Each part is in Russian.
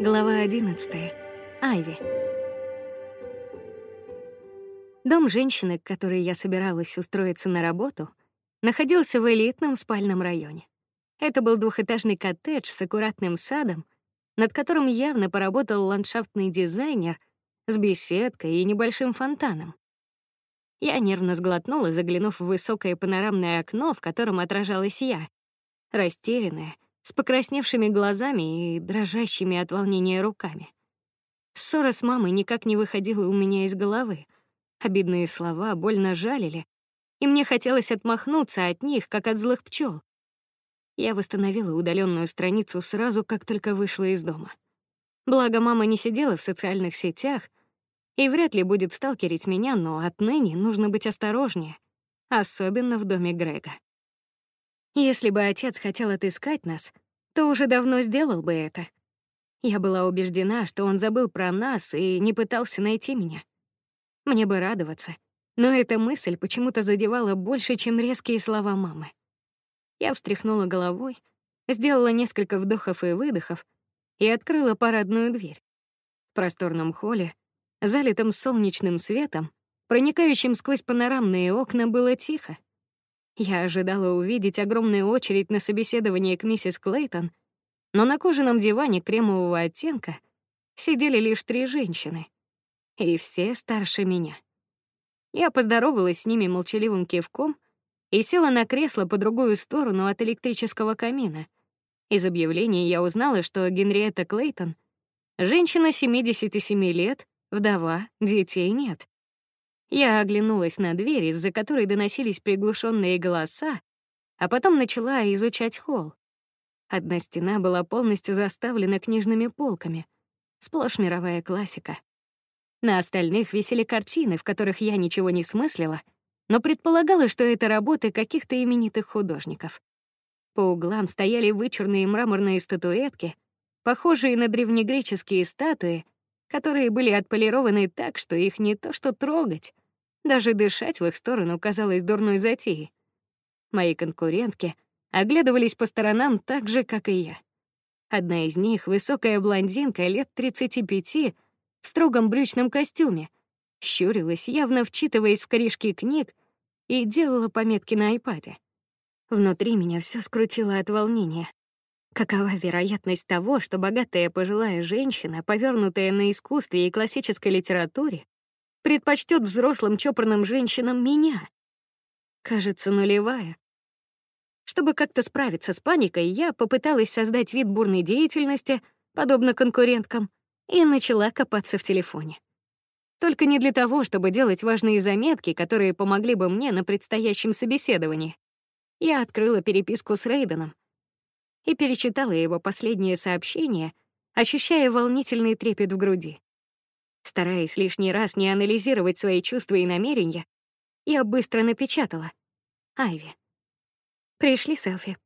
Глава 11. Айви. Дом женщины, к которой я собиралась устроиться на работу, находился в элитном спальном районе. Это был двухэтажный коттедж с аккуратным садом, над которым явно поработал ландшафтный дизайнер с беседкой и небольшим фонтаном. Я нервно сглотнула, заглянув в высокое панорамное окно, в котором отражалась я, растерянная, с покрасневшими глазами и дрожащими от волнения руками. Ссора с мамой никак не выходила у меня из головы. Обидные слова больно жалили, и мне хотелось отмахнуться от них, как от злых пчел. Я восстановила удаленную страницу сразу, как только вышла из дома. Благо мама не сидела в социальных сетях и вряд ли будет сталкерить меня, но отныне нужно быть осторожнее, особенно в доме Грега. Если бы отец хотел отыскать нас, то уже давно сделал бы это. Я была убеждена, что он забыл про нас и не пытался найти меня. Мне бы радоваться, но эта мысль почему-то задевала больше, чем резкие слова мамы. Я встряхнула головой, сделала несколько вдохов и выдохов и открыла парадную дверь. В просторном холле, залитом солнечным светом, проникающим сквозь панорамные окна, было тихо. Я ожидала увидеть огромную очередь на собеседование к миссис Клейтон, но на кожаном диване кремового оттенка сидели лишь три женщины, и все старше меня. Я поздоровалась с ними молчаливым кивком и села на кресло по другую сторону от электрического камина. Из объявления я узнала, что Генриетта Клейтон — женщина 77 лет, вдова, детей нет. Я оглянулась на дверь, из-за которой доносились приглушенные голоса, а потом начала изучать холл. Одна стена была полностью заставлена книжными полками, сплошь мировая классика. На остальных висели картины, в которых я ничего не смыслила, но предполагала, что это работы каких-то именитых художников. По углам стояли вычурные мраморные статуэтки, похожие на древнегреческие статуи, которые были отполированы так, что их не то что трогать, даже дышать в их сторону казалось дурной затеей. Мои конкурентки оглядывались по сторонам так же, как и я. Одна из них, высокая блондинка лет 35, в строгом брючном костюме, щурилась, явно вчитываясь в корешки книг, и делала пометки на айпаде. Внутри меня все скрутило от волнения. Какова вероятность того, что богатая пожилая женщина, повернутая на искусстве и классической литературе, предпочтет взрослым чопорным женщинам меня? Кажется, нулевая. Чтобы как-то справиться с паникой, я попыталась создать вид бурной деятельности, подобно конкуренткам, и начала копаться в телефоне. Только не для того, чтобы делать важные заметки, которые помогли бы мне на предстоящем собеседовании. Я открыла переписку с Рейденом и перечитала его последнее сообщение, ощущая волнительный трепет в груди. Стараясь лишний раз не анализировать свои чувства и намерения, я быстро напечатала. Айви. Пришли селфи.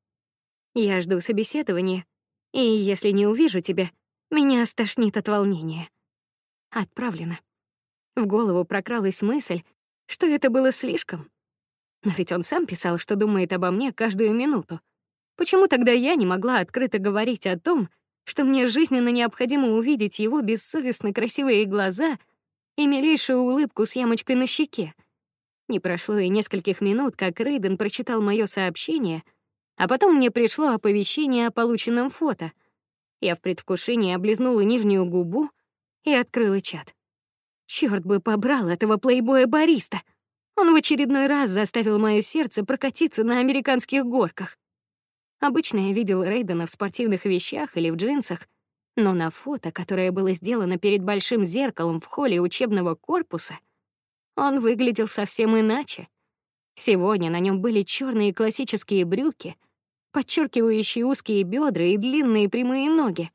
Я жду собеседования, и если не увижу тебя, меня стошнит от волнения. Отправлено. В голову прокралась мысль, что это было слишком. Но ведь он сам писал, что думает обо мне каждую минуту. Почему тогда я не могла открыто говорить о том, что мне жизненно необходимо увидеть его бессовестно красивые глаза и милейшую улыбку с ямочкой на щеке. Не прошло и нескольких минут, как Рейден прочитал мое сообщение, а потом мне пришло оповещение о полученном фото. Я в предвкушении облизнула нижнюю губу и открыла чат. Черт бы побрал этого плейбоя-бариста! Он в очередной раз заставил мое сердце прокатиться на американских горках. Обычно я видел Рейдена в спортивных вещах или в джинсах, но на фото, которое было сделано перед большим зеркалом в холле учебного корпуса, он выглядел совсем иначе. Сегодня на нем были черные классические брюки, подчеркивающие узкие бедра и длинные прямые ноги,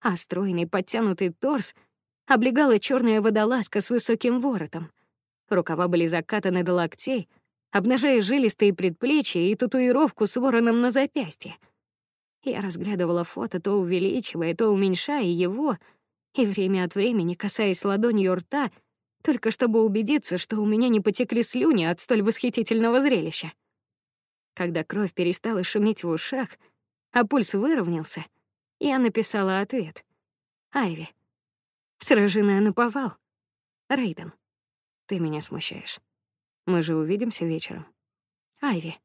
а стройный подтянутый торс облегала черная водолазка с высоким воротом. Рукава были закатаны до локтей — обнажая жилистые предплечья и татуировку с вороном на запястье. Я разглядывала фото, то увеличивая, то уменьшая его, и время от времени касаясь ладонью рта, только чтобы убедиться, что у меня не потекли слюни от столь восхитительного зрелища. Когда кровь перестала шуметь в ушах, а пульс выровнялся, я написала ответ. Айви. Сражена на повал. Рейден. Ты меня смущаешь. Мы же увидимся вечером. Айви.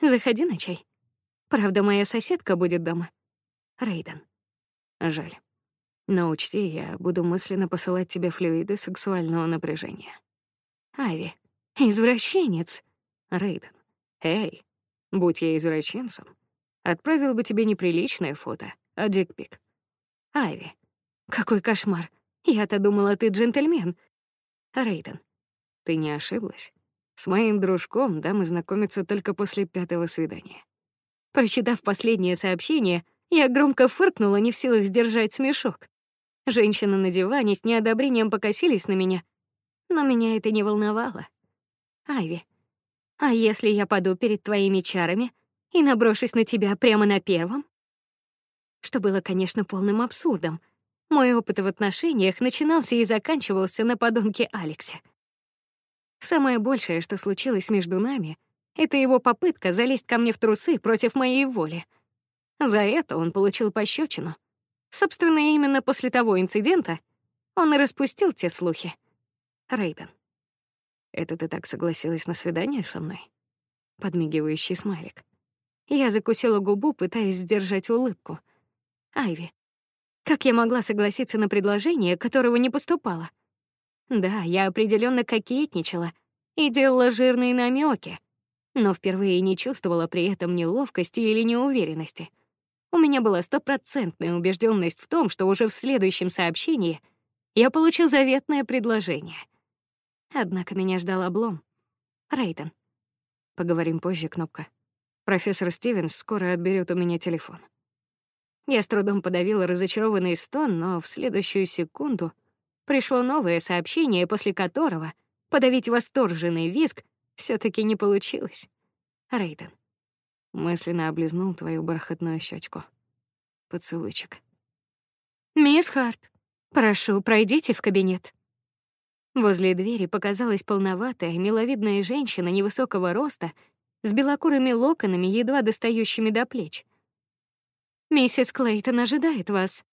Заходи на чай. Правда, моя соседка будет дома. Рейден. Жаль. Но учти, я буду мысленно посылать тебе флюиды сексуального напряжения. Айви. Извращенец. Рейден. Эй, будь я извращенцем, отправил бы тебе неприличное фото, а дикпик. Айви. Какой кошмар. Я-то думала, ты джентльмен. Рейден. Ты не ошиблась. С моим дружком дамы знакомятся только после пятого свидания. Прочитав последнее сообщение, я громко фыркнула, не в силах сдержать смешок. Женщины на диване с неодобрением покосились на меня, но меня это не волновало. Айви, а если я паду перед твоими чарами и наброшусь на тебя прямо на первом? Что было, конечно, полным абсурдом. Мой опыт в отношениях начинался и заканчивался на подонке Алексе. Самое большее, что случилось между нами, это его попытка залезть ко мне в трусы против моей воли. За это он получил пощечину. Собственно, именно после того инцидента он и распустил те слухи. Рейден. Это ты так согласилась на свидание со мной? Подмигивающий смайлик. Я закусила губу, пытаясь сдержать улыбку. Айви. Как я могла согласиться на предложение, которого не поступало? Да, я определенно кокетничала и делала жирные намеки, но впервые не чувствовала при этом неловкости или неуверенности. У меня была стопроцентная убежденность в том, что уже в следующем сообщении я получу заветное предложение. Однако меня ждал облом. Рейден. Поговорим позже, кнопка. Профессор Стивенс скоро отберет у меня телефон. Я с трудом подавила разочарованный стон, но в следующую секунду пришло новое сообщение, после которого подавить восторженный визг все таки не получилось. Рейден. Мысленно облизнул твою бархатную щечку. Поцелуйчик. Мисс Харт, прошу, пройдите в кабинет. Возле двери показалась полноватая, миловидная женщина невысокого роста с белокурыми локонами, едва достающими до плеч. Миссис Клейтон ожидает вас.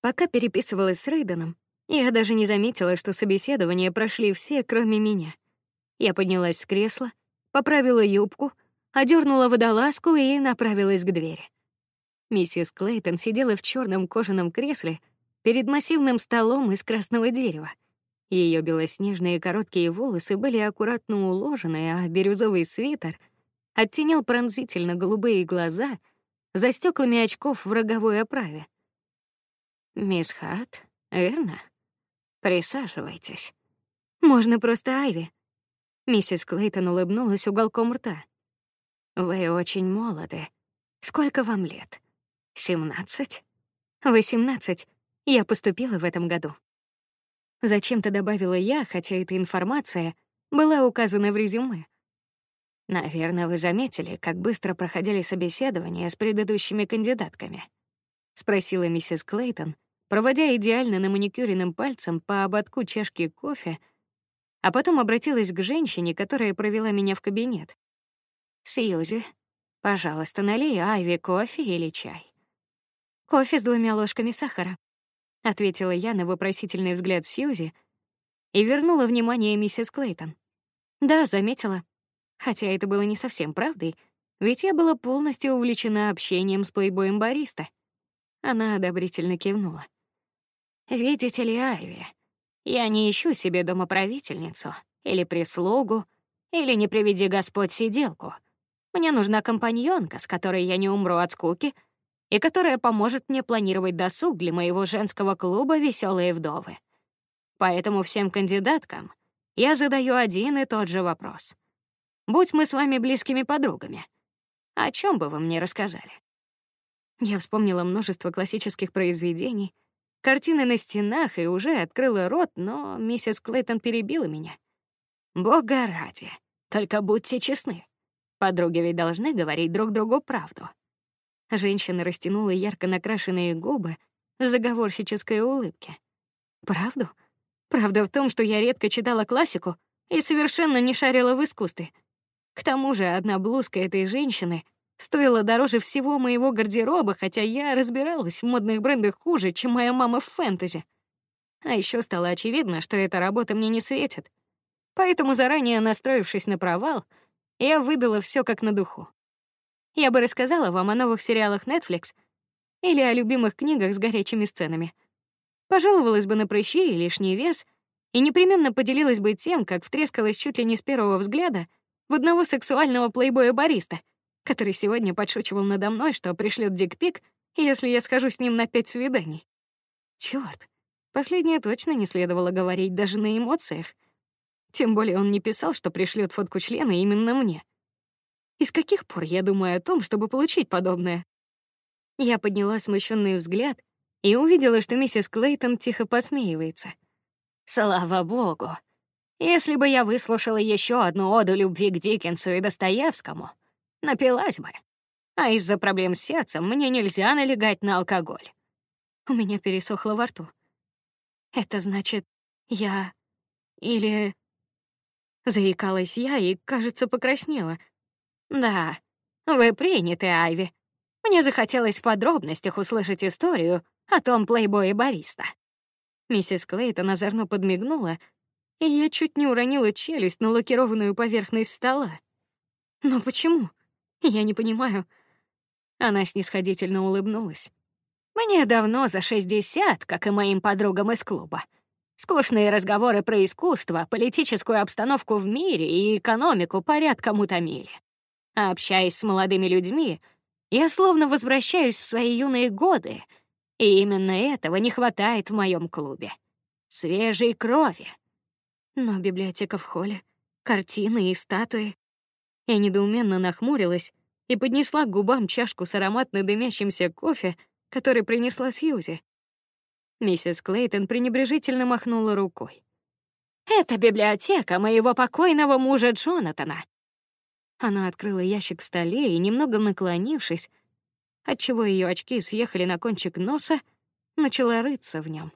Пока переписывалась с Рейденом, я даже не заметила, что собеседования прошли все, кроме меня. Я поднялась с кресла, поправила юбку, одернула водолазку и направилась к двери. Миссис Клейтон сидела в черном кожаном кресле перед массивным столом из красного дерева. Ее белоснежные короткие волосы были аккуратно уложены, а бирюзовый свитер оттенял пронзительно голубые глаза за стеклами очков в роговой оправе. Мисс Харт, верно? Присаживайтесь. Можно просто Айви. Миссис Клейтон улыбнулась уголком рта. Вы очень молоды. Сколько вам лет? Семнадцать? Восемнадцать. Я поступила в этом году. Зачем-то добавила я, хотя эта информация была указана в резюме. Наверное, вы заметили, как быстро проходили собеседования с предыдущими кандидатками, спросила миссис Клейтон, проводя идеально на маникюренным пальцем по ободку чашки кофе, а потом обратилась к женщине, которая провела меня в кабинет. Сьюзи, пожалуйста, налей Айви кофе или чай. Кофе с двумя ложками сахара, ответила я на вопросительный взгляд Сьюзи и вернула внимание миссис Клейтон. Да, заметила. Хотя это было не совсем правдой, ведь я была полностью увлечена общением с плейбоем бариста. Она одобрительно кивнула. Видите ли, Айви, я не ищу себе домоправительницу или прислугу, или не приведи Господь сиделку. Мне нужна компаньонка, с которой я не умру от скуки и которая поможет мне планировать досуг для моего женского клуба Веселые вдовы. Поэтому всем кандидаткам я задаю один и тот же вопрос. Будь мы с вами близкими подругами, о чем бы вы мне рассказали? Я вспомнила множество классических произведений, картины на стенах и уже открыла рот, но миссис Клейтон перебила меня. Бога ради, только будьте честны. Подруги ведь должны говорить друг другу правду. Женщина растянула ярко накрашенные губы в заговорщической улыбке. Правду? Правда в том, что я редко читала классику и совершенно не шарила в искусстве. К тому же одна блузка этой женщины стоила дороже всего моего гардероба, хотя я разбиралась в модных брендах хуже, чем моя мама в фэнтези. А еще стало очевидно, что эта работа мне не светит. Поэтому заранее настроившись на провал, я выдала все как на духу. Я бы рассказала вам о новых сериалах Netflix или о любимых книгах с горячими сценами. Пожаловалась бы на прыщи и лишний вес и непременно поделилась бы тем, как втрескалась чуть ли не с первого взгляда в одного сексуального плейбоя-бариста, который сегодня подшучивал надо мной, что пришлет дикпик, если я схожу с ним на пять свиданий. Чёрт, последнее точно не следовало говорить даже на эмоциях. Тем более он не писал, что пришлет фотку члена именно мне. И с каких пор я думаю о том, чтобы получить подобное? Я подняла смущенный взгляд и увидела, что миссис Клейтон тихо посмеивается. Слава богу. Если бы я выслушала еще одну оду любви к Диккенсу и Достоевскому, напилась бы. А из-за проблем с сердцем мне нельзя налегать на алкоголь. У меня пересохло во рту. Это значит, я или заикалась я и, кажется, покраснела. Да, вы приняты, Айви. Мне захотелось в подробностях услышать историю о том плейбое бариста. Миссис Клейтон озорно подмигнула, и я чуть не уронила челюсть на лакированную поверхность стола. Но почему? Я не понимаю. Она снисходительно улыбнулась. Мне давно за шестьдесят, как и моим подругам из клуба. Скучные разговоры про искусство, политическую обстановку в мире и экономику порядком утомили. А общаясь с молодыми людьми, я словно возвращаюсь в свои юные годы, и именно этого не хватает в моем клубе. Свежей крови. Но библиотека в холле, картины и статуи. Я недоуменно нахмурилась и поднесла к губам чашку с ароматно дымящимся кофе, который принесла Сьюзи. Миссис Клейтон пренебрежительно махнула рукой. Это библиотека моего покойного мужа Джонатана. Она открыла ящик в столе и немного наклонившись, отчего ее очки съехали на кончик носа, начала рыться в нем.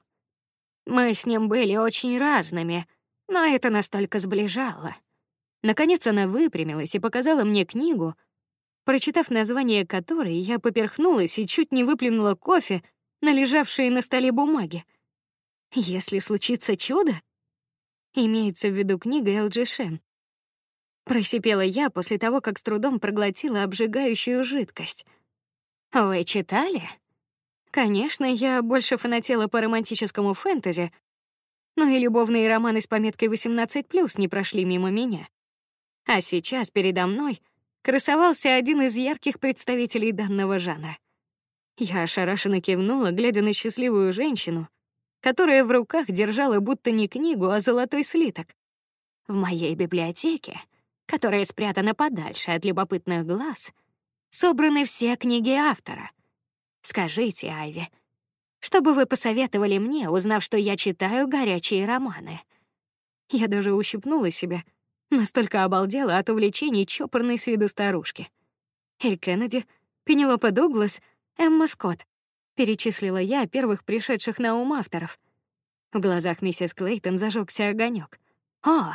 Мы с ним были очень разными, но это настолько сближало. Наконец она выпрямилась и показала мне книгу, прочитав название которой, я поперхнулась и чуть не выплюнула кофе, на лежавшие на столе бумаги. Если случится чудо, имеется в виду книга Элджи Шен. Просипела я после того, как с трудом проглотила обжигающую жидкость. Вы читали? Конечно, я больше фанатела по романтическому фэнтези, но и любовные романы с пометкой 18+ не прошли мимо меня. А сейчас передо мной красовался один из ярких представителей данного жанра. Я ошарашенно кивнула, глядя на счастливую женщину, которая в руках держала будто не книгу, а золотой слиток. В моей библиотеке, которая спрятана подальше от любопытных глаз, собраны все книги автора. Скажите, Айви, что бы вы посоветовали мне, узнав, что я читаю горячие романы? Я даже ущипнула себя, настолько обалдела от увлечений чопорной с виду старушки. Эль Кеннеди, Пенелопа Дуглас — Эмма Скотт. Перечислила я первых пришедших на ум авторов. В глазах миссис Клейтон зажегся огонек. О,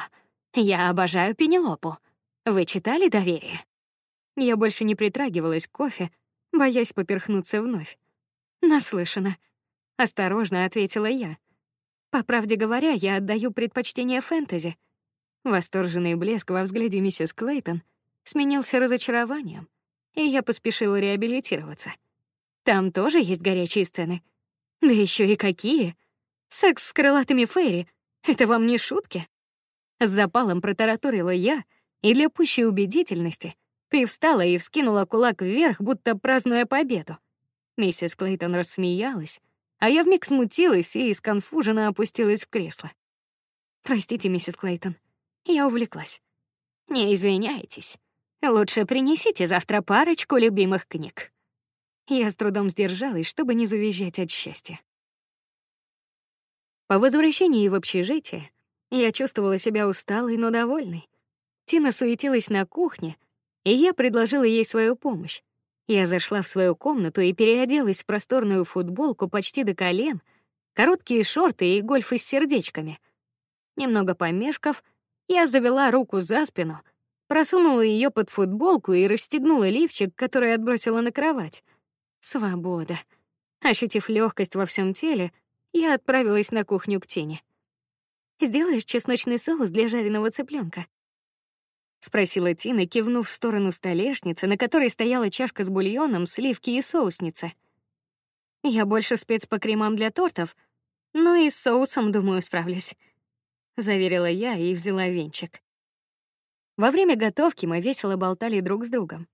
я обожаю Пенелопу. Вы читали Доверие? Я больше не притрагивалась к кофе, боясь поперхнуться вновь. Наслышана. Осторожно ответила я. По правде говоря, я отдаю предпочтение фэнтези. Восторженный блеск во взгляде миссис Клейтон сменился разочарованием, и я поспешила реабилитироваться. Там тоже есть горячие сцены. Да еще и какие! Секс с крылатыми фейри — это вам не шутки? С запалом протараторила я и для пущей убедительности привстала и вскинула кулак вверх, будто празднуя победу. Миссис Клейтон рассмеялась, а я вмиг смутилась и сконфуженно опустилась в кресло. Простите, миссис Клейтон, я увлеклась. Не извиняйтесь. Лучше принесите завтра парочку любимых книг. Я с трудом сдержалась, чтобы не завизжать от счастья. По возвращении в общежитие я чувствовала себя усталой, но довольной. Тина суетилась на кухне, и я предложила ей свою помощь. Я зашла в свою комнату и переоделась в просторную футболку почти до колен, короткие шорты и гольфы с сердечками. Немного помешков, я завела руку за спину, просунула ее под футболку и расстегнула лифчик, который отбросила на кровать. Свобода. Ощутив легкость во всем теле, я отправилась на кухню к Тине. Сделаешь чесночный соус для жареного цыпленка? спросила Тина, кивнув в сторону столешницы, на которой стояла чашка с бульоном, сливки и соусница. Я больше спец по кремам для тортов, но и с соусом, думаю, справлюсь, заверила я и взяла венчик. Во время готовки мы весело болтали друг с другом.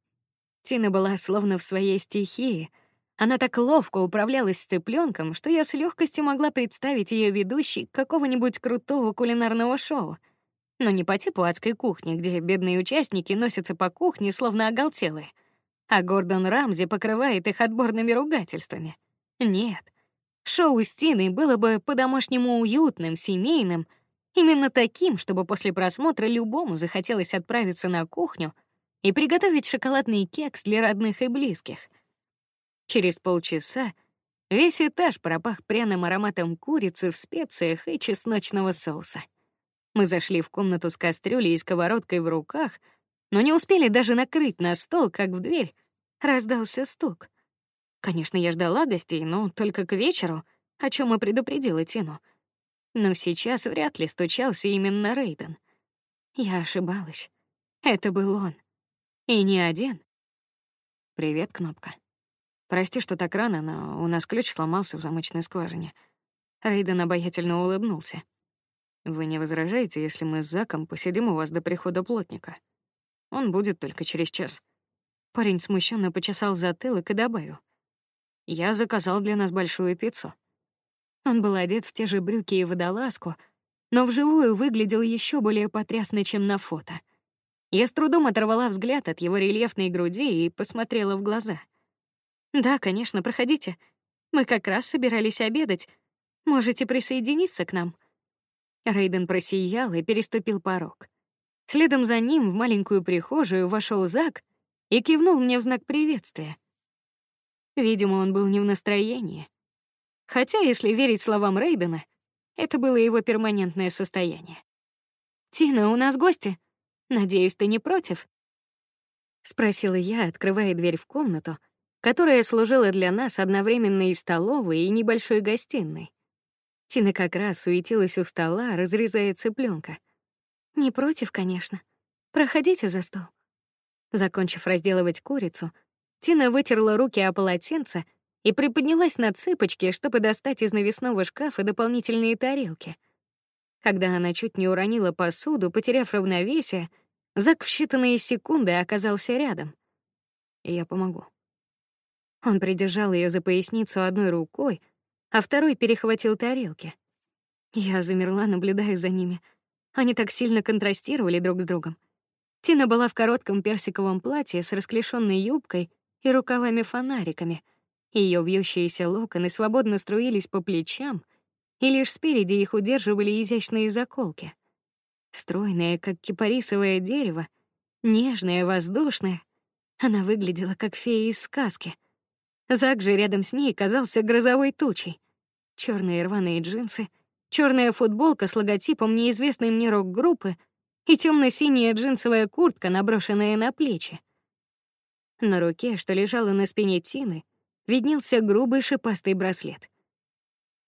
Тина была словно в своей стихии. Она так ловко управлялась с цыпленком, что я с легкостью могла представить ее ведущей какого-нибудь крутого кулинарного шоу — но не по типу адской кухни, где бедные участники носятся по кухне словно оголтелые, а Гордон Рамзи покрывает их отборными ругательствами. Нет. Шоу с Тиной было бы по-домашнему уютным, семейным, именно таким, чтобы после просмотра любому захотелось отправиться на кухню и приготовить шоколадный кекс для родных и близких. Через полчаса весь этаж пропах пряным ароматом курицы в специях и чесночного соуса. Мы зашли в комнату с кастрюлей и сковородкой в руках, но не успели даже накрыть на стол, как в дверь раздался стук. Конечно, я ждала гостей, но только к вечеру, о чем и предупредила Тину. Но сейчас вряд ли стучался именно Рейден. Я ошибалась. Это был он. И не один. Привет, кнопка. Прости, что так рано, но у нас ключ сломался в замочной скважине. Рейден обаятельно улыбнулся. Вы не возражаете, если мы с Заком посидим у вас до прихода плотника? Он будет только через час. Парень смущенно почесал затылок и добавил: "Я заказал для нас большую пиццу". Он был одет в те же брюки и водолазку, но вживую выглядел еще более потрясно, чем на фото. Я с трудом оторвала взгляд от его рельефной груди и посмотрела в глаза. Да, конечно, проходите. Мы как раз собирались обедать. Можете присоединиться к нам. Рейден просиял и переступил порог. Следом за ним в маленькую прихожую вошел Зак и кивнул мне в знак приветствия. Видимо, он был не в настроении. Хотя, если верить словам Рейдена, это было его перманентное состояние. Тина, у нас гости. Надеюсь, ты не против? спросила я, открывая дверь в комнату, которая служила для нас одновременно и столовой, и небольшой гостиной. Тина как раз суетилась у стола, разрезая цыпленка. Не против, конечно. Проходите за стол. Закончив разделывать курицу, Тина вытерла руки о полотенце и приподнялась на цыпочки, чтобы достать из навесного шкафа дополнительные тарелки. Когда она чуть не уронила посуду, потеряв равновесие, Зак в считанные секунды оказался рядом. Я помогу. Он придержал ее за поясницу одной рукой, а второй перехватил тарелки. Я замерла, наблюдая за ними. Они так сильно контрастировали друг с другом. Тина была в коротком персиковом платье с расклешенной юбкой и рукавами-фонариками. Ее вьющиеся локоны свободно струились по плечам, и лишь спереди их удерживали изящные заколки. Стройная, как кипарисовое дерево, нежная, воздушная, она выглядела как фея из сказки. Зак же рядом с ней казался грозовой тучей черные рваные джинсы, черная футболка с логотипом неизвестной мне рок-группы и темно-синяя джинсовая куртка, наброшенная на плечи. На руке, что лежала на спине Тины, виднелся грубый шипастый браслет.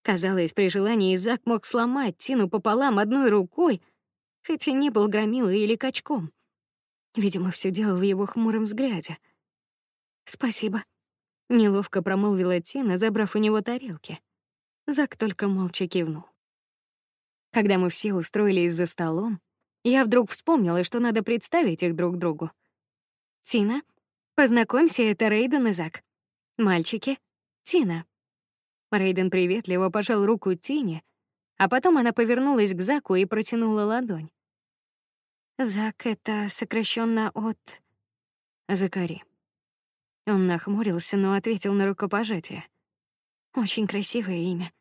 Казалось, при желании Зак мог сломать Тину пополам одной рукой, хотя не был громилой или качком. Видимо, все дело в его хмуром взгляде. Спасибо, неловко промолвила Тина, забрав у него тарелки. Зак только молча кивнул. Когда мы все устроились за столом, я вдруг вспомнила, что надо представить их друг другу. Тина, познакомься, это Рейден и Зак. Мальчики, Тина. Рейден приветливо пожал руку Тине, а потом она повернулась к Заку и протянула ладонь. Зак это сокращенно от Закари. Он нахмурился, но ответил на рукопожатие. Очень красивое имя.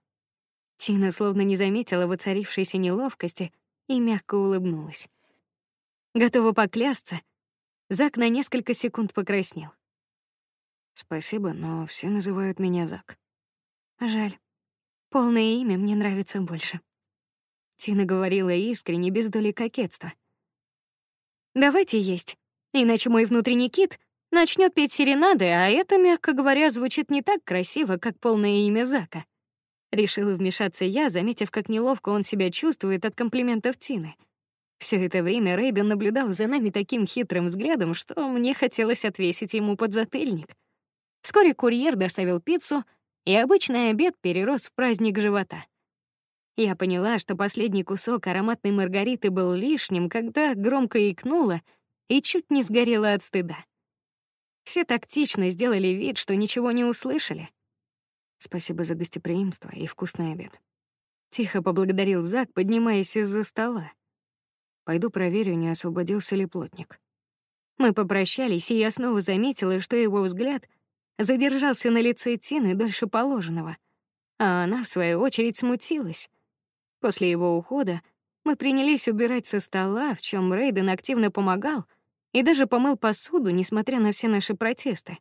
Тина словно не заметила воцарившейся неловкости и мягко улыбнулась. Готова поклясться, Зак на несколько секунд покраснел. Спасибо, но все называют меня Зак. Жаль. Полное имя мне нравится больше. Тина говорила искренне, без доли кокетства. Давайте есть, иначе мой внутренний кит начнет петь серенады, а это, мягко говоря, звучит не так красиво, как полное имя Зака. Решила вмешаться я, заметив, как неловко он себя чувствует от комплиментов Тины. Все это время Рейден наблюдал за нами таким хитрым взглядом, что мне хотелось отвесить ему подзатыльник. Вскоре курьер доставил пиццу, и обычный обед перерос в праздник живота. Я поняла, что последний кусок ароматной маргариты был лишним, когда громко икнула и чуть не сгорела от стыда. Все тактично сделали вид, что ничего не услышали. Спасибо за гостеприимство и вкусный обед. Тихо поблагодарил Зак, поднимаясь из-за стола. Пойду проверю, не освободился ли плотник. Мы попрощались, и я снова заметила, что его взгляд задержался на лице Тины дольше положенного, а она в свою очередь смутилась. После его ухода мы принялись убирать со стола, в чем Рейден активно помогал и даже помыл посуду, несмотря на все наши протесты.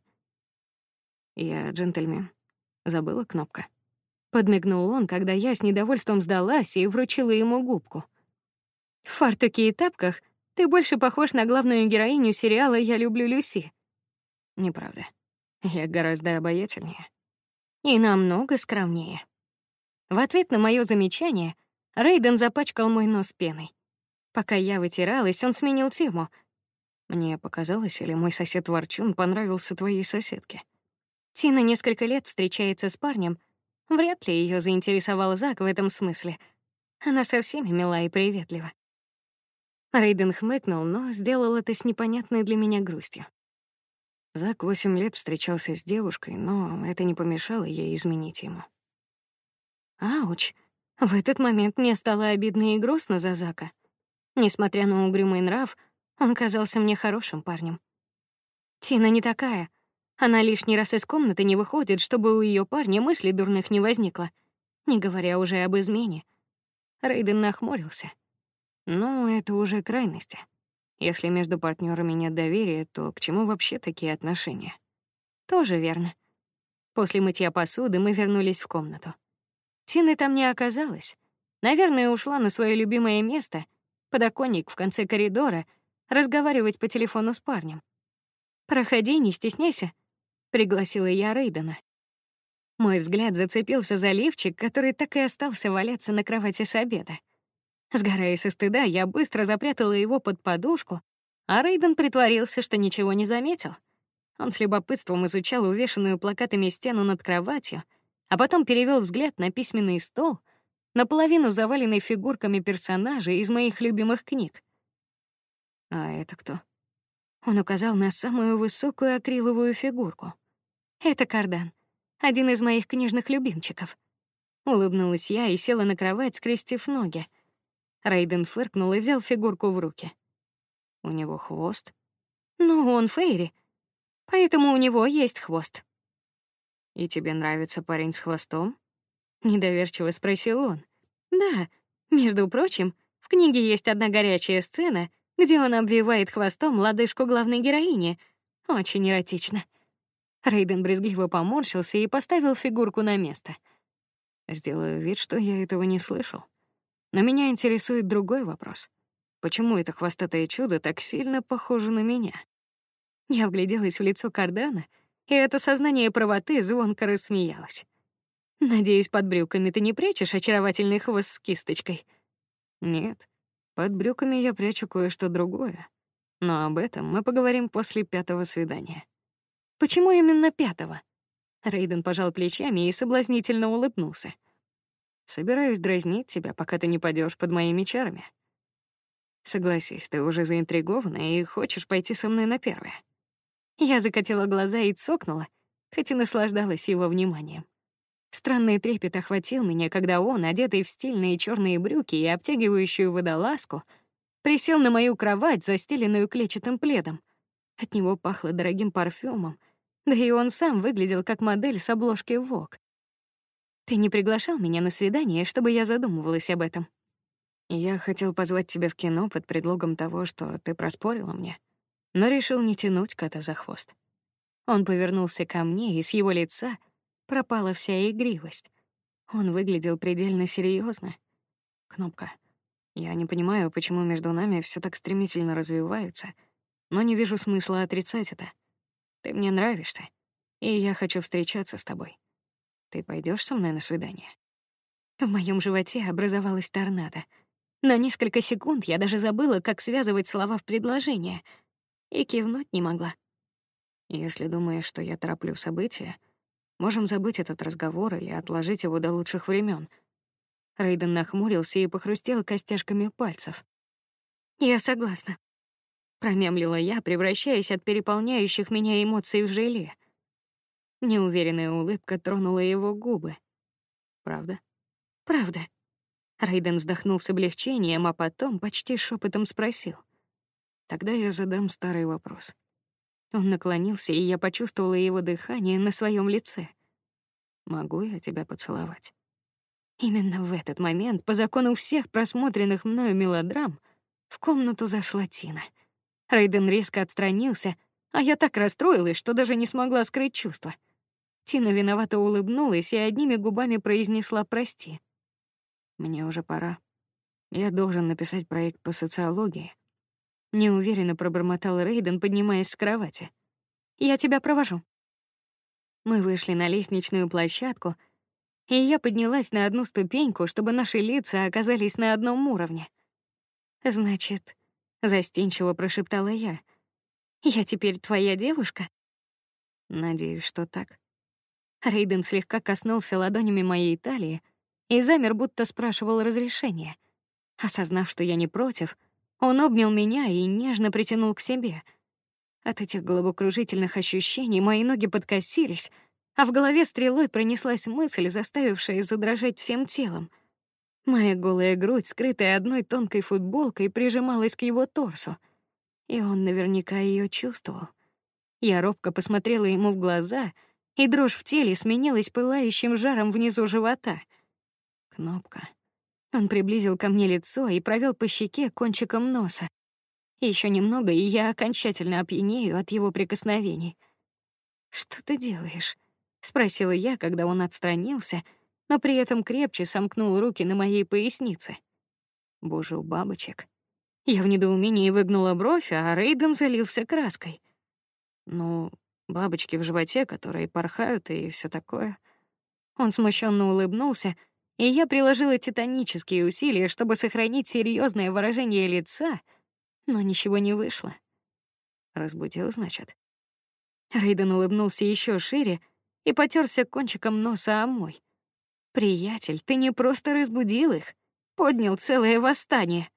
Я джентльмен. Забыла кнопка. Подмигнул он, когда я с недовольством сдалась и вручила ему губку. В фартуке и тапках ты больше похож на главную героиню сериала «Я люблю Люси». Неправда. Я гораздо обаятельнее. И намного скромнее. В ответ на мое замечание Рейден запачкал мой нос пеной. Пока я вытиралась, он сменил тему. Мне показалось, или мой сосед Ворчун понравился твоей соседке. Тина несколько лет встречается с парнем. Вряд ли ее заинтересовал Зак в этом смысле. Она со всеми мила и приветлива. Рейден хмыкнул, но сделал это с непонятной для меня грустью. Зак восемь лет встречался с девушкой, но это не помешало ей изменить ему. Ауч. В этот момент мне стало обидно и грустно за Зака. Несмотря на угрюмый нрав, он казался мне хорошим парнем. Тина не такая. Она лишний раз из комнаты не выходит, чтобы у ее парня мысли дурных не возникло, не говоря уже об измене. Рейден нахмурился. Ну, это уже крайности. Если между партнерами нет доверия, то к чему вообще такие отношения? Тоже верно. После мытья посуды мы вернулись в комнату. Тины там не оказалось. Наверное, ушла на свое любимое место, подоконник в конце коридора, разговаривать по телефону с парнем. Проходи, не стесняйся, пригласила я Рейдена. Мой взгляд зацепился за лифчик, который так и остался валяться на кровати с обеда. Сгорая со стыда, я быстро запрятала его под подушку, а Рейден притворился, что ничего не заметил. Он с любопытством изучал увешанную плакатами стену над кроватью, а потом перевел взгляд на письменный стол, наполовину заваленный фигурками персонажей из моих любимых книг. А это кто? Он указал на самую высокую акриловую фигурку. Это кардан, один из моих книжных любимчиков. Улыбнулась я и села на кровать, скрестив ноги. Рейден фыркнул и взял фигурку в руки. У него хвост. Ну, он фейри, поэтому у него есть хвост. И тебе нравится парень с хвостом? Недоверчиво спросил он. Да, между прочим, в книге есть одна горячая сцена, где он обвивает хвостом лодыжку главной героини. Очень эротично. Рейден брезгливо поморщился и поставил фигурку на место. Сделаю вид, что я этого не слышал. Но меня интересует другой вопрос. Почему это хвостатое чудо так сильно похоже на меня? Я вгляделась в лицо Кардана, и это сознание правоты звонко рассмеялось. Надеюсь, под брюками ты не прячешь очаровательный хвост с кисточкой. Нет, под брюками я прячу кое-что другое. Но об этом мы поговорим после пятого свидания. Почему именно пятого? Рейден пожал плечами и соблазнительно улыбнулся. Собираюсь дразнить тебя, пока ты не падешь под моими чарами. Согласись, ты уже заинтригована и хочешь пойти со мной на первое. Я закатила глаза и цокнула, хотя наслаждалась его вниманием. Странный трепет охватил меня, когда он, одетый в стильные черные брюки и обтягивающую водолазку, присел на мою кровать, застеленную клетчатым пледом. От него пахло дорогим парфюмом, да и он сам выглядел как модель с обложки Vogue. Ты не приглашал меня на свидание, чтобы я задумывалась об этом. Я хотел позвать тебя в кино под предлогом того, что ты проспорила мне, но решил не тянуть кота за хвост. Он повернулся ко мне, и с его лица пропала вся игривость. Он выглядел предельно серьезно. Кнопка. Я не понимаю, почему между нами все так стремительно развивается, но не вижу смысла отрицать это. Ты мне нравишься, и я хочу встречаться с тобой. Ты пойдешь со мной на свидание? В моем животе образовалась торнадо. На несколько секунд я даже забыла, как связывать слова в предложение, и кивнуть не могла. Если думаешь, что я тороплю события, можем забыть этот разговор или отложить его до лучших времен. Рейден нахмурился и похрустел костяшками пальцев. Я согласна, промямлила я, превращаясь от переполняющих меня эмоций в желе. Неуверенная улыбка тронула его губы. Правда? Правда. Рейден вздохнул с облегчением, а потом почти шепотом спросил: "Тогда я задам старый вопрос. Он наклонился, и я почувствовала его дыхание на своем лице. Могу я тебя поцеловать? Именно в этот момент, по закону всех просмотренных мною мелодрам, в комнату зашла Тина. Рейден резко отстранился, а я так расстроилась, что даже не смогла скрыть чувства. Тина виновато улыбнулась и одними губами произнесла: "Прости. Мне уже пора. Я должен написать проект по социологии неуверенно пробормотал Рейден, поднимаясь с кровати. Я тебя провожу. Мы вышли на лестничную площадку, и я поднялась на одну ступеньку, чтобы наши лица оказались на одном уровне. Значит, застенчиво прошептала я. Я теперь твоя девушка? Надеюсь, что так. Рейден слегка коснулся ладонями моей талии и замер, будто спрашивал разрешения. Осознав, что я не против, он обнял меня и нежно притянул к себе. От этих головокружительных ощущений мои ноги подкосились, а в голове стрелой пронеслась мысль, заставившая задрожать всем телом. Моя голая грудь, скрытая одной тонкой футболкой, прижималась к его торсу, и он наверняка ее чувствовал. Я робко посмотрела ему в глаза, и дрожь в теле сменилась пылающим жаром внизу живота. Кнопка. Он приблизил ко мне лицо и провел по щеке кончиком носа. Еще немного, и я окончательно опьянею от его прикосновений. Что ты делаешь? спросила я, когда он отстранился, но при этом крепче сомкнул руки на моей пояснице. Боже, у бабочек. Я в недоумении выгнула бровь, а Рейден залился краской. Ну, бабочки в животе, которые порхают и все такое. Он смущенно улыбнулся, и я приложила титанические усилия, чтобы сохранить серьезное выражение лица, но ничего не вышло. Разбудил, значит. Рейден улыбнулся еще шире и потёрся кончиком носа о мой. Приятель, ты не просто разбудил их, поднял целое восстание.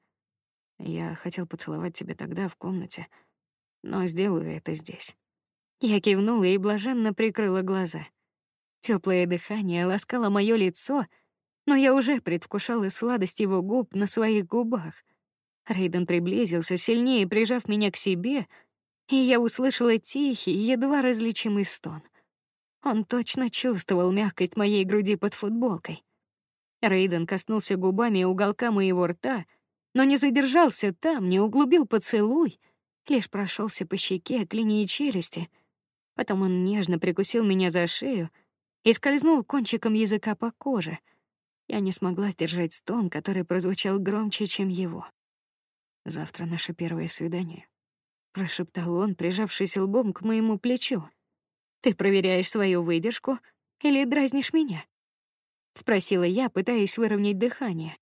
Я хотел поцеловать тебя тогда в комнате, но сделаю это здесь. Я кивнула и блаженно прикрыла глаза. Теплое дыхание ласкало моё лицо, но я уже предвкушала сладость его губ на своих губах. Рейден приблизился, сильнее прижав меня к себе, и я услышала тихий, едва различимый стон. Он точно чувствовал мягкость моей груди под футболкой. Рейден коснулся губами уголка моего рта, но не задержался там, не углубил поцелуй, лишь прошелся по щеке к линии челюсти. Потом он нежно прикусил меня за шею и скользнул кончиком языка по коже — я не смогла сдержать стон, который прозвучал громче, чем его. Завтра наше первое свидание, прошептал он, прижавшись лбом к моему плечу. Ты проверяешь свою выдержку или дразнишь меня? спросила я, пытаясь выровнять дыхание.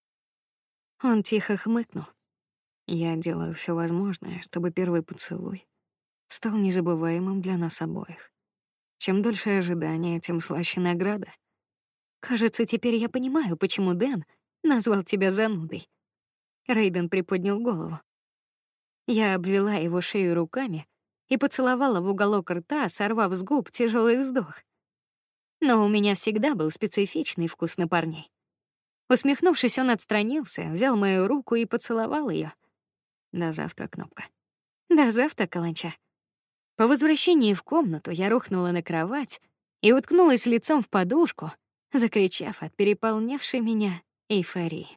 Он тихо хмыкнул. Я делаю все возможное, чтобы первый поцелуй стал незабываемым для нас обоих. Чем дольше ожидание, тем слаще награда. Кажется, теперь я понимаю, почему Дэн назвал тебя занудой. Рейден приподнял голову. Я обвела его шею руками и поцеловала в уголок рта, сорвав с губ тяжелый вздох. Но у меня всегда был специфичный вкус на парней. Усмехнувшись, он отстранился, взял мою руку и поцеловал ее. До завтра, кнопка. До завтра, каланча. По возвращении в комнату я рухнула на кровать и уткнулась лицом в подушку, закричав от переполнявшей меня эйфории.